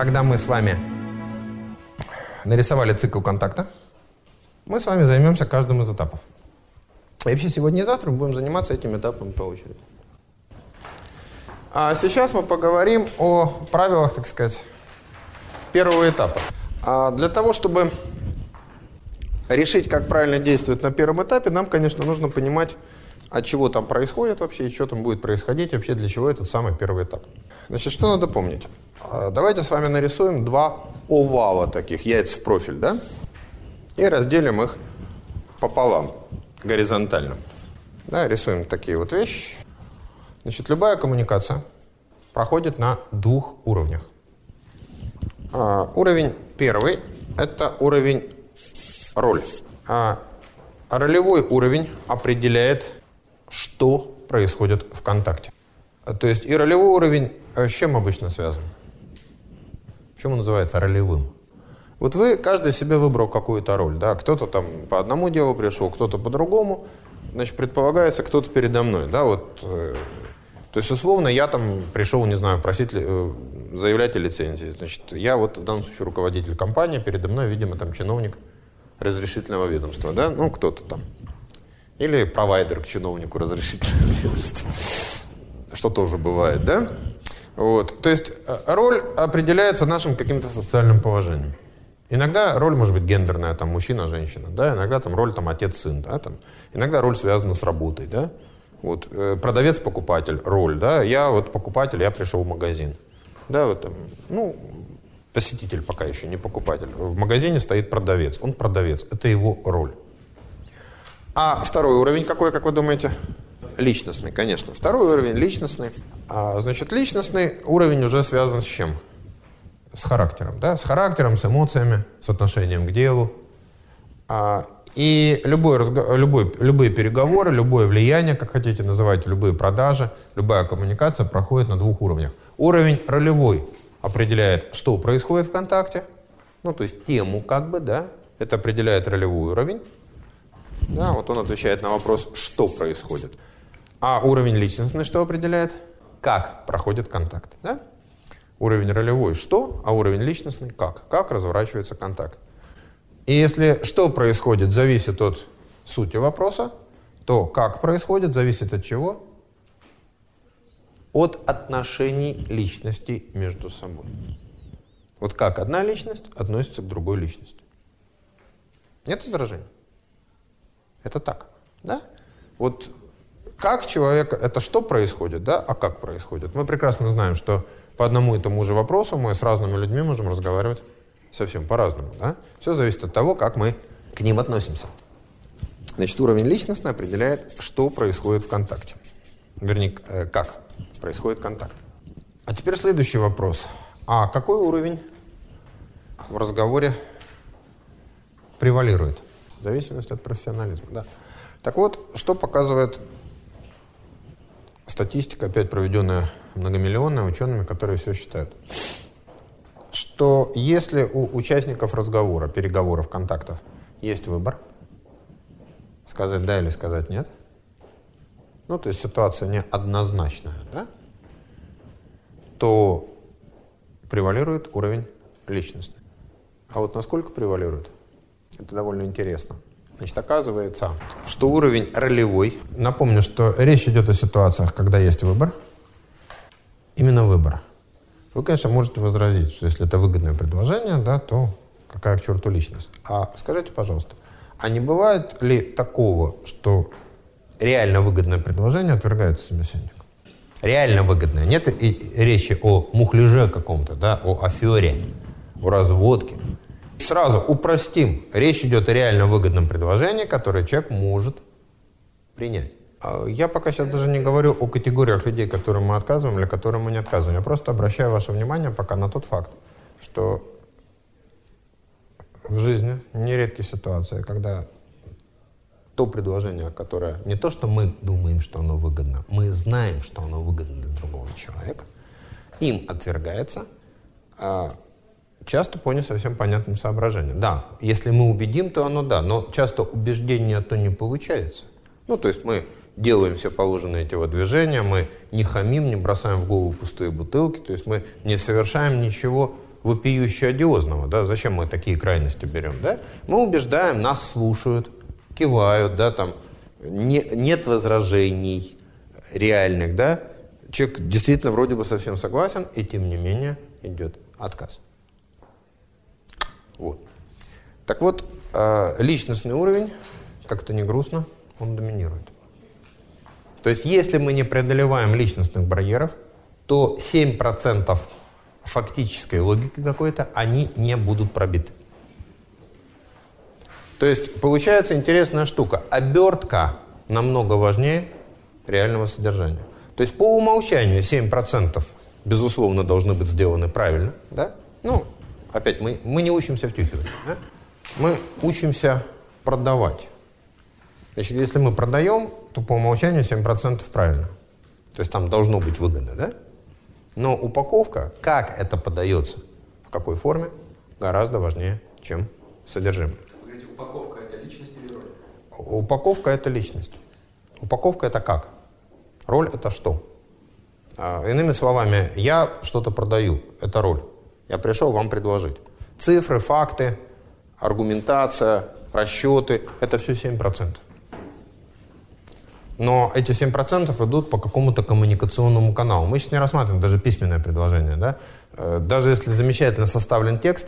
когда мы с вами нарисовали цикл контакта, мы с вами займемся каждым из этапов. И вообще сегодня и завтра мы будем заниматься этим этапом по очереди. А сейчас мы поговорим о правилах, так сказать, первого этапа. А для того, чтобы решить, как правильно действовать на первом этапе, нам, конечно, нужно понимать, от чего там происходит вообще, и что там будет происходить, вообще для чего этот самый первый этап. Значит, что надо помнить? А, давайте с вами нарисуем два овала таких, яиц в профиль, да? И разделим их пополам, горизонтально. Да, рисуем такие вот вещи. Значит, любая коммуникация проходит на двух уровнях. А, уровень первый – это уровень роль. А ролевой уровень определяет, что происходит в контакте. То есть и ролевой уровень с чем обычно связан? Почему называется ролевым? Вот вы, каждый себе выбрал какую-то роль, да, кто-то там по одному делу пришел, кто-то по другому, значит, предполагается, кто-то передо мной, да, вот, э, то есть, условно, я там пришел, не знаю, просить, э, заявлять о лицензии, значит, я вот в данном случае руководитель компании, передо мной, видимо, там чиновник разрешительного ведомства, да, ну, кто-то там, или провайдер к чиновнику разрешительного ведомства, что тоже бывает, да, вот, то есть, э, роль определяется нашим каким-то социальным положением. Иногда роль может быть гендерная, там, мужчина-женщина, да, иногда там роль там отец-сын, да, там, иногда роль связана с работой, да, вот, э, продавец-покупатель, роль, да, я вот покупатель, я пришел в магазин, да, вот там, ну, посетитель пока еще, не покупатель, в магазине стоит продавец, он продавец, это его роль. А второй уровень какой, как вы думаете? Личностный, конечно. Второй уровень личностный. А, значит, личностный уровень уже связан с чем? с характером, да, с характером, с эмоциями, с отношением к делу. А, и любой, любой, любые переговоры, любое влияние, как хотите называть, любые продажи, любая коммуникация проходит на двух уровнях. Уровень ролевой определяет, что происходит в контакте, ну, то есть тему как бы, да, это определяет ролевой уровень. Да, вот он отвечает на вопрос, что происходит. А уровень личностный что определяет? Как проходит контакт, да? Уровень ролевой – что, а уровень личностный – как. Как разворачивается контакт. И если что происходит, зависит от сути вопроса, то как происходит, зависит от чего? От отношений личностей между собой. Вот как одна личность относится к другой личности. Нет возражений? Это так, да? Вот как человек, это что происходит, да, а как происходит? Мы прекрасно знаем, что по одному и тому же вопросу мы с разными людьми можем разговаривать совсем по-разному. Да? Все зависит от того, как мы к ним относимся. Значит, уровень личностный определяет, что происходит в контакте. Вернее, э, как происходит контакт. А теперь следующий вопрос. А какой уровень в разговоре превалирует? В зависимости от профессионализма. Да. Так вот, что показывает статистика, опять проведенная многомиллионная, учеными, которые все считают, что если у участников разговора, переговоров, контактов есть выбор, сказать да или сказать нет, ну, то есть ситуация не однозначная, да, то превалирует уровень личности. А вот насколько превалирует, это довольно интересно. Значит, оказывается, что уровень ролевой, напомню, что речь идет о ситуациях, когда есть выбор, именно выбор. Вы, конечно, можете возразить, что если это выгодное предложение, да, то какая к черту личность. А скажите, пожалуйста, а не бывает ли такого, что реально выгодное предложение отвергается собеседником? Реально выгодное. Нет и речи о мухляже каком-то, да, о афере, о разводке сразу упростим. Речь идет о реально выгодном предложении, которое человек может принять. А я пока сейчас даже не говорю о категориях людей, которым мы отказываем или которым мы не отказываем. Я просто обращаю ваше внимание пока на тот факт, что в жизни нередки ситуации, когда то предложение, которое не то, что мы думаем, что оно выгодно, мы знаем, что оно выгодно для другого человека, им отвергается, а часто по не совсем понятным соображениям. Да, если мы убедим, то оно да, но часто убеждение то не получается. Ну, то есть мы делаем все положенные телодвижения, мы не хамим, не бросаем в голову пустые бутылки, то есть мы не совершаем ничего вопиюще одиозного, да, зачем мы такие крайности берем, да? Мы убеждаем, нас слушают, кивают, да, там, не, нет возражений реальных, да? Человек действительно вроде бы совсем согласен, и тем не менее идет отказ. Вот. Так вот, э, личностный уровень, как-то не грустно, он доминирует. То есть, если мы не преодолеваем личностных барьеров, то 7% фактической логики какой-то, они не будут пробиты. То есть получается интересная штука. Обертка намного важнее реального содержания. То есть по умолчанию 7% безусловно должны быть сделаны правильно. Да? Ну, опять, мы, мы не учимся втюхивать. Да? Мы учимся продавать. Значит, если мы продаем, то по умолчанию 7% правильно. То есть там должно быть выгода, да? Но упаковка, как это подается, в какой форме, гораздо важнее, чем содержимое. Вы говорите, упаковка – это личность или роль? Упаковка – это личность. Упаковка – это как? Роль – это что? А, иными словами, я что-то продаю, это роль. Я пришел вам предложить. Цифры, факты, аргументация, расчеты – это все 7%. Но эти 7% идут по какому-то коммуникационному каналу. Мы сейчас не рассматриваем даже письменное предложение. Да? Э, даже если замечательно составлен текст,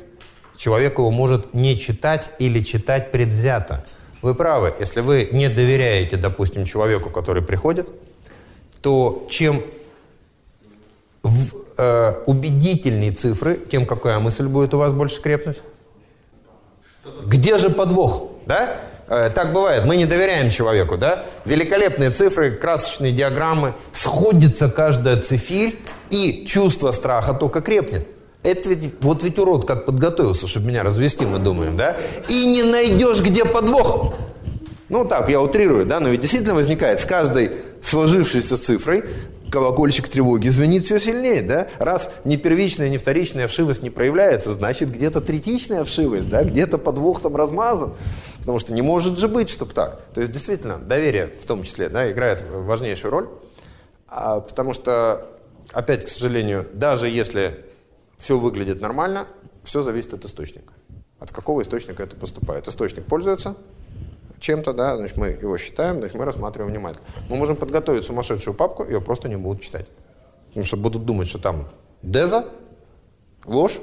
человек его может не читать или читать предвзято. Вы правы, если вы не доверяете, допустим, человеку, который приходит, то чем э, убедительнее цифры, тем какая мысль будет у вас больше крепнуть? Где же подвох? Да? Э, так бывает, мы не доверяем человеку, да? Великолепные цифры, красочные диаграммы, сходится каждая цифирь, и чувство страха только крепнет. Это ведь, вот ведь урод как подготовился, чтобы меня развести, мы думаем, да? И не найдешь, где подвох. Ну так, я утрирую, да, но ведь действительно возникает с каждой сложившейся цифрой колокольчик тревоги звенит все сильнее, да? Раз не первичная, не вторичная вшивость не проявляется, значит, где-то третичная вшивость, да? Где-то подвох там размазан. Потому что не может же быть, чтобы так. То есть, действительно, доверие в том числе да, играет важнейшую роль. А, потому что, опять, к сожалению, даже если все выглядит нормально, все зависит от источника. От какого источника это поступает. Источник пользуется чем-то, да, значит, мы его считаем, значит, мы рассматриваем внимательно. Мы можем подготовить сумасшедшую папку, ее просто не будут читать. Потому что будут думать, что там деза, ложь,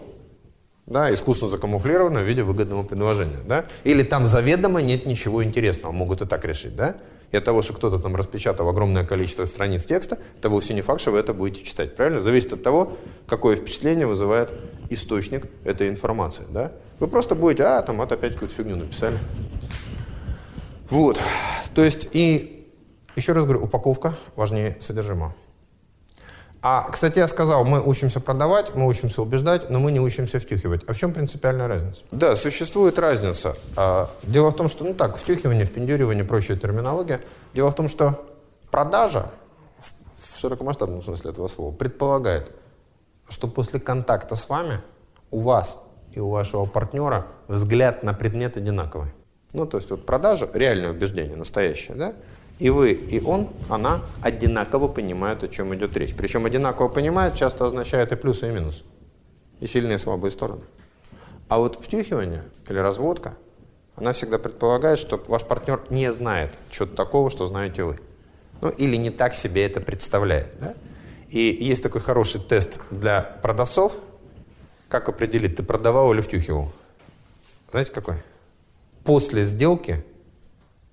да, искусно закамуфлировано в виде выгодного предложения, да, или там заведомо нет ничего интересного, могут и так решить, да, и от того, что кто-то там распечатал огромное количество страниц текста, это вовсе не факт, что вы это будете читать, правильно? Зависит от того, какое впечатление вызывает источник этой информации, да. Вы просто будете, а, там, вот опять какую-то фигню написали. Вот, то есть, и еще раз говорю, упаковка важнее содержимого. А, кстати, я сказал, мы учимся продавать, мы учимся убеждать, но мы не учимся втюхивать. А в чем принципиальная разница? Да, существует разница. А, дело в том, что, ну так, втюхивание, впендюривание, прочая терминология. Дело в том, что продажа, в широкомасштабном смысле этого слова, предполагает, что после контакта с вами у вас и у вашего партнера взгляд на предмет одинаковый. Ну, то есть вот продажа, реальное убеждение, настоящее, да, и вы, и он, она одинаково понимают, о чем идет речь. Причем одинаково понимают часто означает и плюсы, и минусы. И сильные, и слабые стороны. А вот втюхивание или разводка, она всегда предполагает, что ваш партнер не знает чего-то такого, что знаете вы. Ну, или не так себе это представляет. Да? И есть такой хороший тест для продавцов. Как определить, ты продавал или втюхивал? Знаете какой? После сделки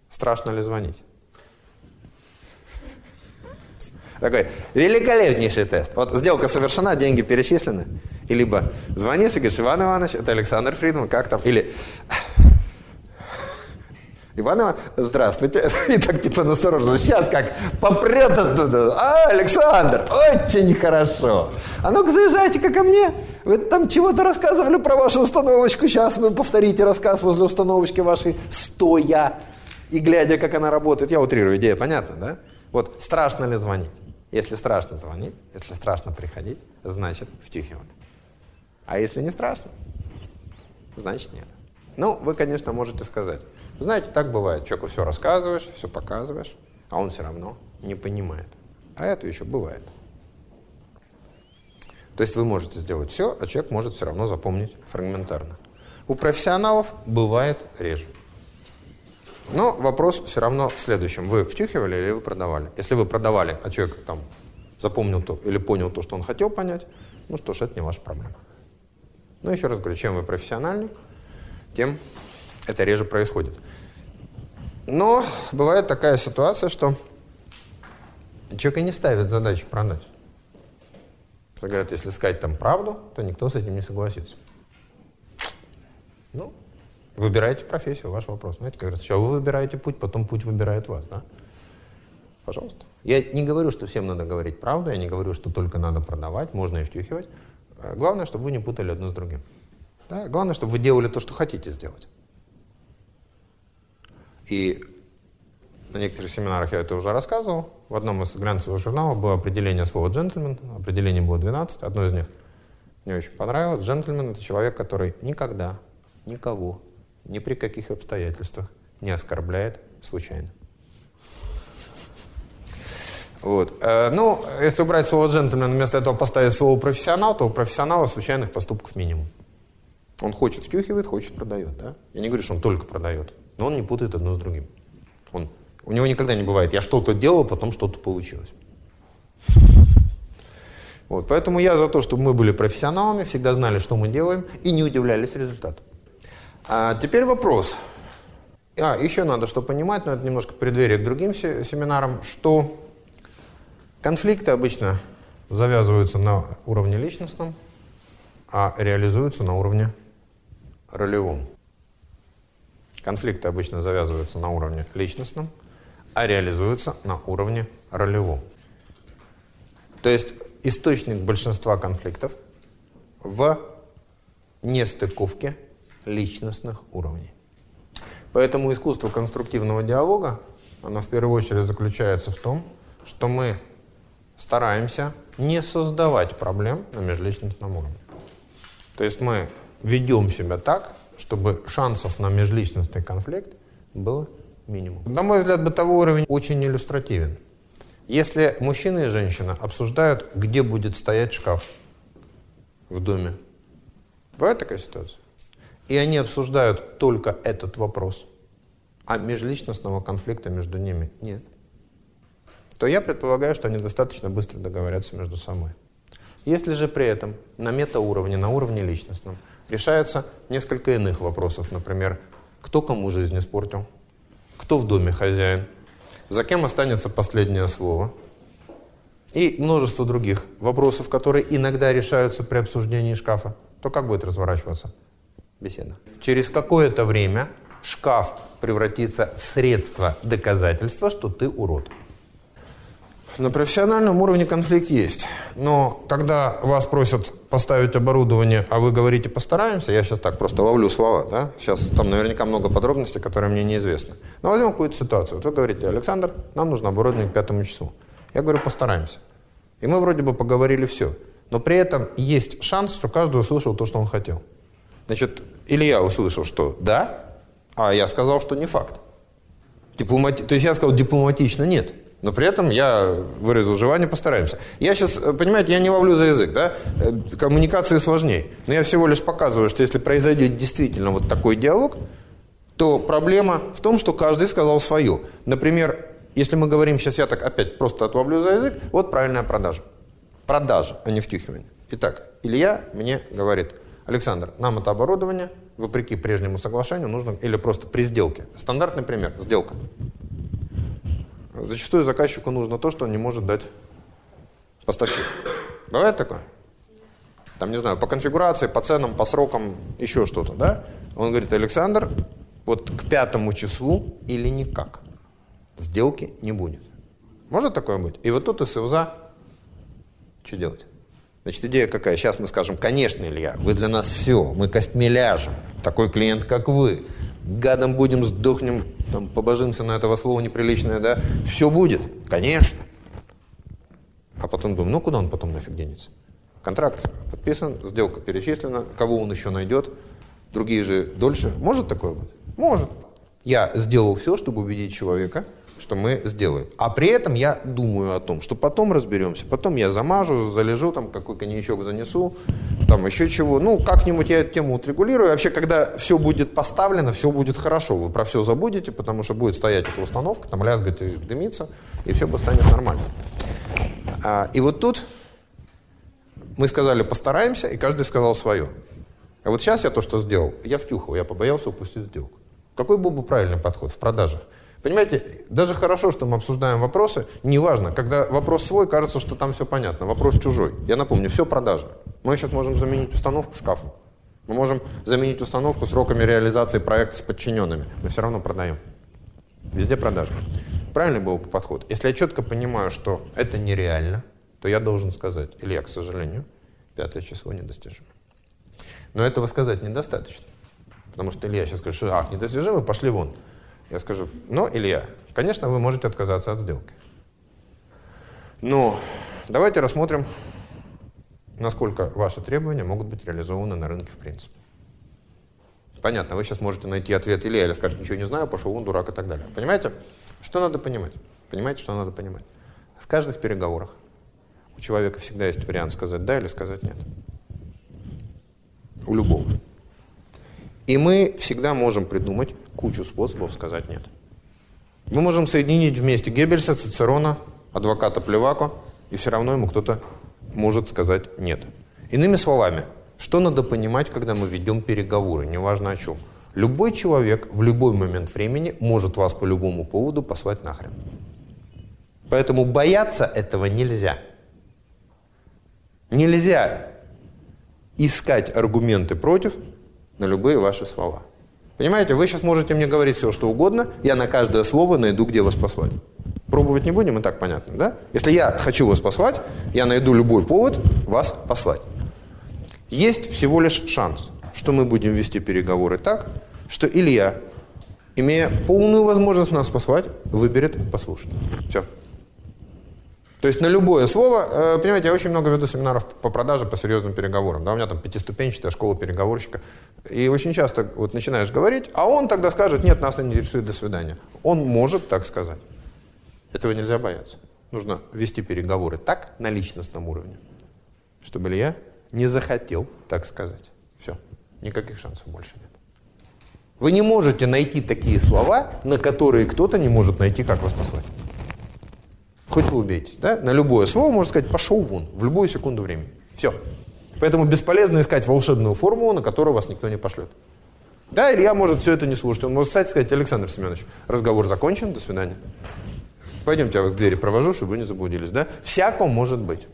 страшно ли звонить? Такой великолепнейший тест. Вот сделка совершена, деньги перечислены. И либо звонишь и говоришь, Иван Иванович, это Александр Фридман, как там? Или Иван Иванович, здравствуйте. И так типа настороженно. Сейчас как попрет оттуда. А, Александр, очень хорошо. А ну-ка заезжайте-ка ко мне. Вы там чего-то рассказывали про вашу установочку. Сейчас вы повторите рассказ возле установочки вашей, стоя и глядя, как она работает. Я утрирую, идея понятна, да? Вот страшно ли звонить? Если страшно звонить, если страшно приходить, значит втюхивали. А если не страшно, значит нет. Ну, вы, конечно, можете сказать, знаете, так бывает, человеку все рассказываешь, все показываешь, а он все равно не понимает. А это еще бывает. То есть вы можете сделать все, а человек может все равно запомнить фрагментарно. У профессионалов бывает реже. Но вопрос все равно в следующем. Вы втюхивали или вы продавали? Если вы продавали, а человек там запомнил то или понял то, что он хотел понять, ну что ж, это не ваша проблема. Но еще раз говорю, чем вы профессиональнее, тем это реже происходит. Но бывает такая ситуация, что человек и не ставит задачу продать. Говорят, если сказать там правду, то никто с этим не согласится. Ну, выбирайте профессию, ваш вопрос. Знаете, как раз сначала вы выбираете путь, потом путь выбирает вас, да? Пожалуйста. Я не говорю, что всем надо говорить правду, я не говорю, что только надо продавать, можно и втюхивать. Э, главное, чтобы вы не путали одно с другим. Да? Главное, чтобы вы делали то, что хотите сделать. И на некоторых семинарах я это уже рассказывал. В одном из глянцевых журналов было определение слова «джентльмен». Определений было 12. Одно из них мне очень понравилось. Джентльмен — это человек, который никогда, никого, ни при каких обстоятельствах не оскорбляет случайно. Вот. Э, ну, если убрать слово «джентльмен», вместо этого поставить слово «профессионал», то у профессионала случайных поступков минимум. Он хочет втюхивает, хочет продает. Да? Я не говорю, что он только продает, но он не путает одно с другим. Он, у него никогда не бывает «я что-то делал, потом что-то получилось». Вот, поэтому я за то, чтобы мы были профессионалами, всегда знали, что мы делаем, и не удивлялись результату. А теперь вопрос. А, еще надо что понимать, но это немножко преддверие к другим семинарам, что конфликты обычно завязываются на уровне личностном, а реализуются на уровне ролевом. Конфликты обычно завязываются на уровне личностном, а реализуются на уровне ролевом. То есть источник большинства конфликтов в нестыковке личностных уровней. Поэтому искусство конструктивного диалога, оно в первую очередь заключается в том, что мы стараемся не создавать проблем на межличностном уровне. То есть мы ведем себя так, чтобы шансов на межличностный конфликт было минимум. На мой взгляд, бытовой уровень очень иллюстративен. Если мужчина и женщина обсуждают, где будет стоять шкаф в доме, бывает такая ситуация? И они обсуждают только этот вопрос, а межличностного конфликта между ними нет, то я предполагаю, что они достаточно быстро договорятся между собой. Если же при этом на метауровне, на уровне личностном, решается несколько иных вопросов, например, кто кому жизнь испортил, кто в доме хозяин, за кем останется последнее слово, и множество других вопросов, которые иногда решаются при обсуждении шкафа, то как будет разворачиваться беседа? Через какое-то время шкаф превратится в средство доказательства, что ты урод. На профессиональном уровне конфликт есть. Но когда вас просят поставить оборудование, а вы говорите «постараемся», я сейчас так просто ловлю слова, да? Сейчас там наверняка много подробностей, которые мне неизвестны. Но возьмем какую-то ситуацию. Вот вы говорите «Александр, нам нужно оборудование к пятому часу». Я говорю «постараемся». И мы вроде бы поговорили все. Но при этом есть шанс, что каждый услышал то, что он хотел. Значит, или я услышал, что «да», а я сказал, что не факт. Дипломати... То есть я сказал дипломатично «нет». Но при этом я выразил желание, постараемся. Я сейчас, э, понимаете, я не ловлю за язык, да? Э, коммуникации сложнее. Но я всего лишь показываю, что если произойдет действительно вот такой диалог, то проблема в том, что каждый сказал свое. Например, если мы говорим, сейчас я так опять просто отловлю за язык, вот правильная продажа. Продажа, а не втюхивание. Итак, Илья мне говорит, Александр, нам это оборудование, вопреки прежнему соглашению, нужно, или просто при сделке. Стандартный пример, сделка. Зачастую заказчику нужно то, что он не может дать поставщик. Бывает такое? Там, не знаю, по конфигурации, по ценам, по срокам, еще что-то, да? Он говорит, Александр, вот к пятому числу или никак. Сделки не будет. Может такое быть? И вот тут СЛЗа, что делать? Значит, идея какая? Сейчас мы скажем, конечно, Илья, вы для нас все, мы костьми ляжем. Такой клиент, как вы гадом будем, сдохнем, там, побожимся на этого слова неприличное, да, все будет, конечно. А потом думаем, ну куда он потом нафиг денется? Контракт подписан, сделка перечислена, кого он еще найдет, другие же дольше. Может такое быть? Может. Я сделал все, чтобы убедить человека, что мы сделаем. А при этом я думаю о том, что потом разберемся, потом я замажу, залежу, там какой коньячок занесу, там еще чего. Ну, как-нибудь я эту тему отрегулирую. Вообще, когда все будет поставлено, все будет хорошо. Вы про все забудете, потому что будет стоять эта установка, там лязгать и дымиться, и все бы станет нормально. А, и вот тут мы сказали, постараемся, и каждый сказал свое. А вот сейчас я то, что сделал, я втюхал, я побоялся упустить сделку. Какой был бы правильный подход в продажах? Понимаете, даже хорошо, что мы обсуждаем вопросы, неважно, когда вопрос свой, кажется, что там все понятно, вопрос чужой. Я напомню, все продажа. Мы сейчас можем заменить установку шкафом. Мы можем заменить установку сроками реализации проекта с подчиненными. Мы все равно продаем. Везде продажа. Правильный был подход. Если я четко понимаю, что это нереально, то я должен сказать, Илья, к сожалению, пятое число недостижимо. Но этого сказать недостаточно. Потому что Илья сейчас скажет, что ах, недостижимо, пошли вон. Я скажу, ну, Илья, конечно, вы можете отказаться от сделки. Но давайте рассмотрим, насколько ваши требования могут быть реализованы на рынке в принципе. Понятно, вы сейчас можете найти ответ Илья или скажете, ничего не знаю, пошел он дурак и так далее. Понимаете? Что надо понимать? Понимаете, что надо понимать? В каждых переговорах у человека всегда есть вариант сказать да или сказать нет. У любого. И мы всегда можем придумать кучу способов сказать «нет». Мы можем соединить вместе Геббельса, Цицерона, адвоката Плевако, и все равно ему кто-то может сказать «нет». Иными словами, что надо понимать, когда мы ведем переговоры, неважно о чем. Любой человек в любой момент времени может вас по любому поводу послать нахрен. Поэтому бояться этого нельзя. Нельзя искать аргументы против на любые ваши слова. Понимаете, вы сейчас можете мне говорить все, что угодно, я на каждое слово найду, где вас послать. Пробовать не будем, и так понятно, да? Если я хочу вас послать, я найду любой повод вас послать. Есть всего лишь шанс, что мы будем вести переговоры так, что Илья, имея полную возможность нас послать, выберет послушать. Все. То есть на любое слово, э, понимаете, я очень много веду семинаров по продаже, по серьезным переговорам. Да, у меня там пятиступенчатая школа переговорщика. И очень часто вот начинаешь говорить, а он тогда скажет, нет, нас не интересует, до свидания. Он может так сказать. Этого нельзя бояться. Нужно вести переговоры так, на личностном уровне, чтобы Илья не захотел так сказать. Все. Никаких шансов больше нет. Вы не можете найти такие слова, на которые кто-то не может найти, как вас послать. Хоть вы убейтесь, да? На любое слово можно сказать «пошел вон» в любую секунду времени. Все. Поэтому бесполезно искать волшебную формулу, на которую вас никто не пошлет. Да, Илья может все это не слушать. Он может встать и сказать, Александр Семенович, разговор закончен, до свидания. Пойдемте, я вас к двери провожу, чтобы вы не заблудились. Да? Всяко может быть.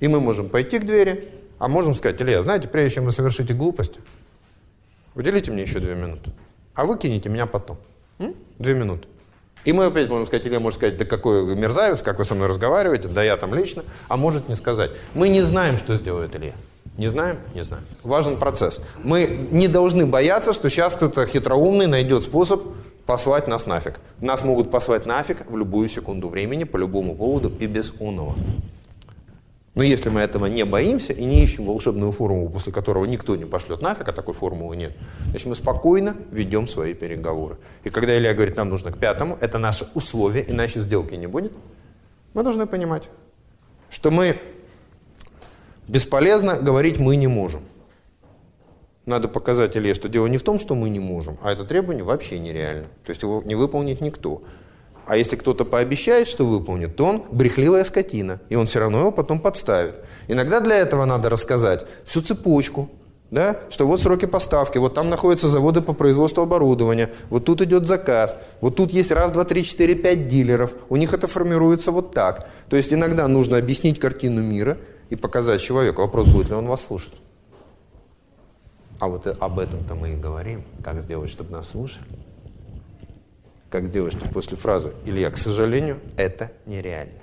И мы можем пойти к двери, а можем сказать, Илья, знаете, прежде чем вы совершите глупость, уделите мне еще две минуты, а вы кинете меня потом. М? Две минуты. И мы опять можем сказать, или может сказать, да какой мерзавец, как вы со мной разговариваете, да я там лично, а может не сказать. Мы не знаем, что сделает Илья. Не знаем? Не знаем. Важен процесс. Мы не должны бояться, что сейчас кто-то хитроумный найдет способ послать нас нафиг. Нас могут послать нафиг в любую секунду времени, по любому поводу и без унова. Но если мы этого не боимся и не ищем волшебную формулу, после которого никто не пошлет нафиг, а такой формулы нет, значит мы спокойно ведем свои переговоры. И когда Илья говорит, нам нужно к пятому, это наше условие, иначе сделки не будет, мы должны понимать, что мы бесполезно говорить «мы не можем». Надо показать Илье, что дело не в том, что мы не можем, а это требование вообще нереально. То есть его не выполнит никто. А если кто-то пообещает, что выполнит, то он брехливая скотина, и он все равно его потом подставит. Иногда для этого надо рассказать всю цепочку, да? что вот сроки поставки, вот там находятся заводы по производству оборудования, вот тут идет заказ, вот тут есть раз, два, три, четыре, пять дилеров, у них это формируется вот так. То есть иногда нужно объяснить картину мира и показать человеку, вопрос, будет ли он вас слушать. А вот об этом-то мы и говорим, как сделать, чтобы нас слушали. Как сделать, чтобы после фразы «Илья, к сожалению, это нереально».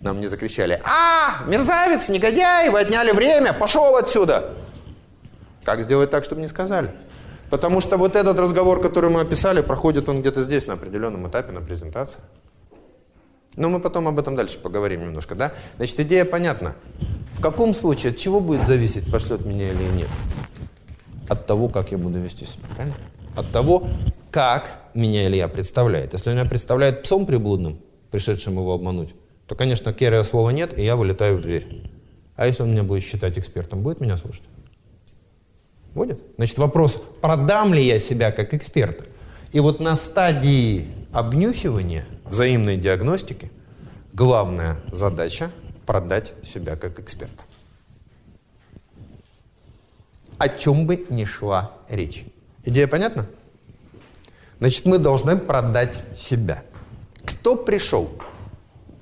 Нам не закричали «А, мерзавец, негодяй, вы отняли время, пошел отсюда!» Как сделать так, чтобы не сказали? Потому что вот этот разговор, который мы описали, проходит он где-то здесь, на определенном этапе, на презентации. Но мы потом об этом дальше поговорим немножко, да? Значит, идея понятна. В каком случае, от чего будет зависеть, пошлет меня или нет? От того, как я буду вести себя, правильно? От того, как меня Илья представляет. Если он меня представляет псом приблудным, пришедшим его обмануть, то, конечно, керия слова нет, и я вылетаю в дверь. А если он меня будет считать экспертом, будет меня слушать? Будет. Значит, вопрос, продам ли я себя как эксперта? И вот на стадии обнюхивания взаимной диагностики главная задача продать себя как эксперта. О чем бы ни шла речь. Идея понятна? Значит, мы должны продать себя. Кто пришел?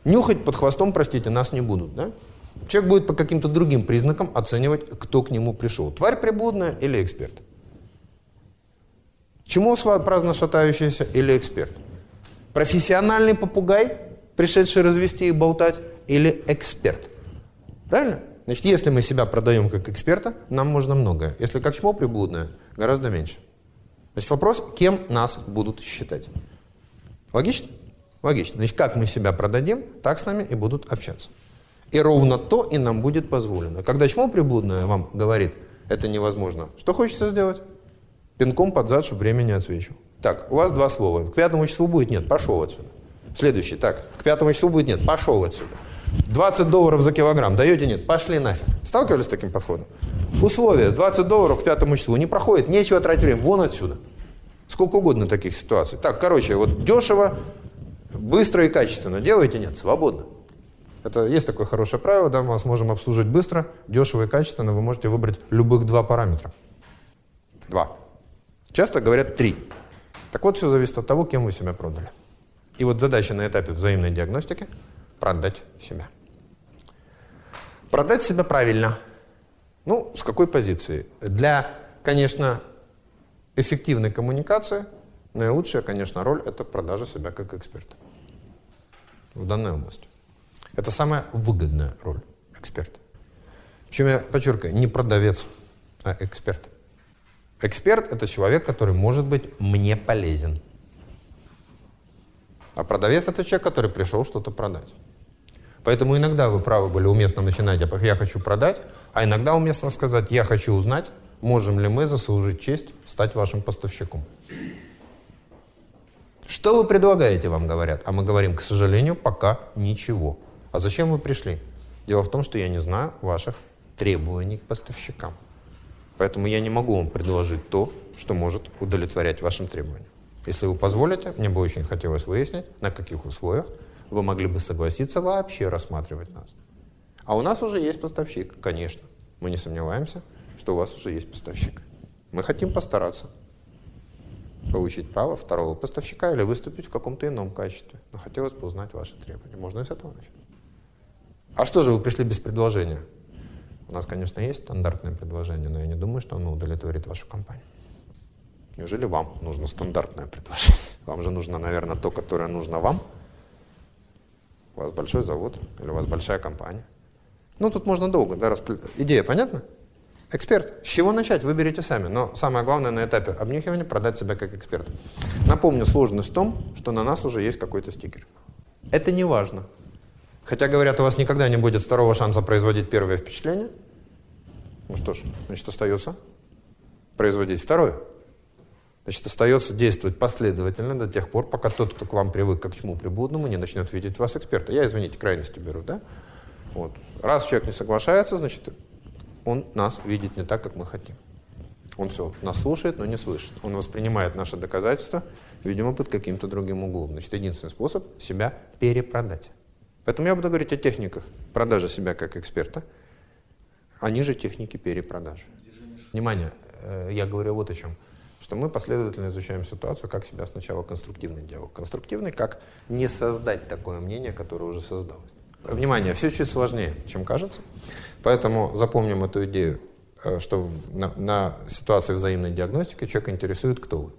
Нюхать под хвостом, простите, нас не будут, да? Человек будет по каким-то другим признакам оценивать, кто к нему пришел. Тварь приблудная или эксперт? Чему праздно шатающийся или эксперт? Профессиональный попугай, пришедший развести и болтать, или эксперт? Правильно? Значит, если мы себя продаем как эксперта, нам можно многое. Если как чмо приблудное, гораздо меньше. Значит, вопрос, кем нас будут считать. Логично? Логично. Значит, как мы себя продадим, так с нами и будут общаться. И ровно то и нам будет позволено. Когда чмо приблудное вам говорит, это невозможно, что хочется сделать? Пинком под зад, чтобы время не отсвечивал. Так, у вас два слова. К пятому числу будет нет, пошел отсюда. Следующий, так, к пятому числу будет нет, пошел отсюда. 20 долларов за килограмм, даете нет, пошли нафиг. Сталкивались с таким подходом? Условия, 20 долларов к пятому числу не проходит, нечего тратить время, вон отсюда. Сколько угодно таких ситуаций. Так, короче, вот дешево, быстро и качественно. Делаете нет, свободно. Это есть такое хорошее правило, да, мы вас можем обслужить быстро, дешево и качественно, вы можете выбрать любых два параметра. Два. Часто говорят три. Так вот, все зависит от того, кем вы себя продали. И вот задача на этапе взаимной диагностики – продать себя. Продать себя правильно. Ну, с какой позиции? Для, конечно, эффективной коммуникации наилучшая, конечно, роль – это продажа себя как эксперта в данной области. Это самая выгодная роль эксперта. Причем я подчеркиваю, не продавец, а эксперт. Эксперт – это человек, который может быть мне полезен. А продавец – это человек, который пришел что-то продать. Поэтому иногда вы правы были уместно начинать, я хочу продать, а иногда уместно сказать, я хочу узнать, можем ли мы заслужить честь стать вашим поставщиком. Что вы предлагаете, вам говорят? А мы говорим, к сожалению, пока ничего. А зачем вы пришли? Дело в том, что я не знаю ваших требований к поставщикам. Поэтому я не могу вам предложить то, что может удовлетворять вашим требованиям. Если вы позволите, мне бы очень хотелось выяснить, на каких условиях вы могли бы согласиться вообще рассматривать нас. А у нас уже есть поставщик, конечно. Мы не сомневаемся, что у вас уже есть поставщик. Мы хотим постараться получить право второго поставщика или выступить в каком-то ином качестве. Но хотелось бы узнать ваши требования. Можно и с этого начать. А что же вы пришли без предложения? У нас, конечно, есть стандартное предложение, но я не думаю, что оно удовлетворит вашу компанию. Неужели вам нужно стандартное предложение? Вам же нужно, наверное, то, которое нужно вам. У вас большой завод или у вас большая компания. Ну, тут можно долго, да, расплет... Идея понятна? Эксперт. С чего начать, выберите сами. Но самое главное на этапе обнюхивания продать себя как эксперт. Напомню, сложность в том, что на нас уже есть какой-то стикер. Это не важно. Хотя, говорят, у вас никогда не будет второго шанса производить первое впечатление. Ну что ж, значит, остается производить второе. Значит, остается действовать последовательно до тех пор, пока тот, кто к вам привык как к чему приблудному, не начнет видеть вас эксперта. Я, извините, крайности беру, да? Вот. Раз человек не соглашается, значит, он нас видит не так, как мы хотим. Он все нас слушает, но не слышит. Он воспринимает наши доказательства, видимо, под каким-то другим углом. Значит, единственный способ себя перепродать. Поэтому я буду говорить о техниках продажи себя как эксперта, они же техники перепродажи. Внимание, э, я говорю вот о чем. Что мы последовательно изучаем ситуацию, как себя сначала конструктивный диалог. Конструктивный, как не создать такое мнение, которое уже создалось. Внимание, все чуть сложнее, чем кажется. Поэтому запомним эту идею, э, что на, на ситуации взаимной диагностики человек интересует, кто вы.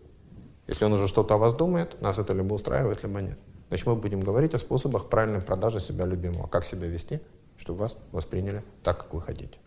Если он уже что-то о вас думает, нас это либо устраивает, либо нет. Значит, мы будем говорить о способах правильной продажи себя любимого. Как себя вести, чтобы вас восприняли так, как вы хотите.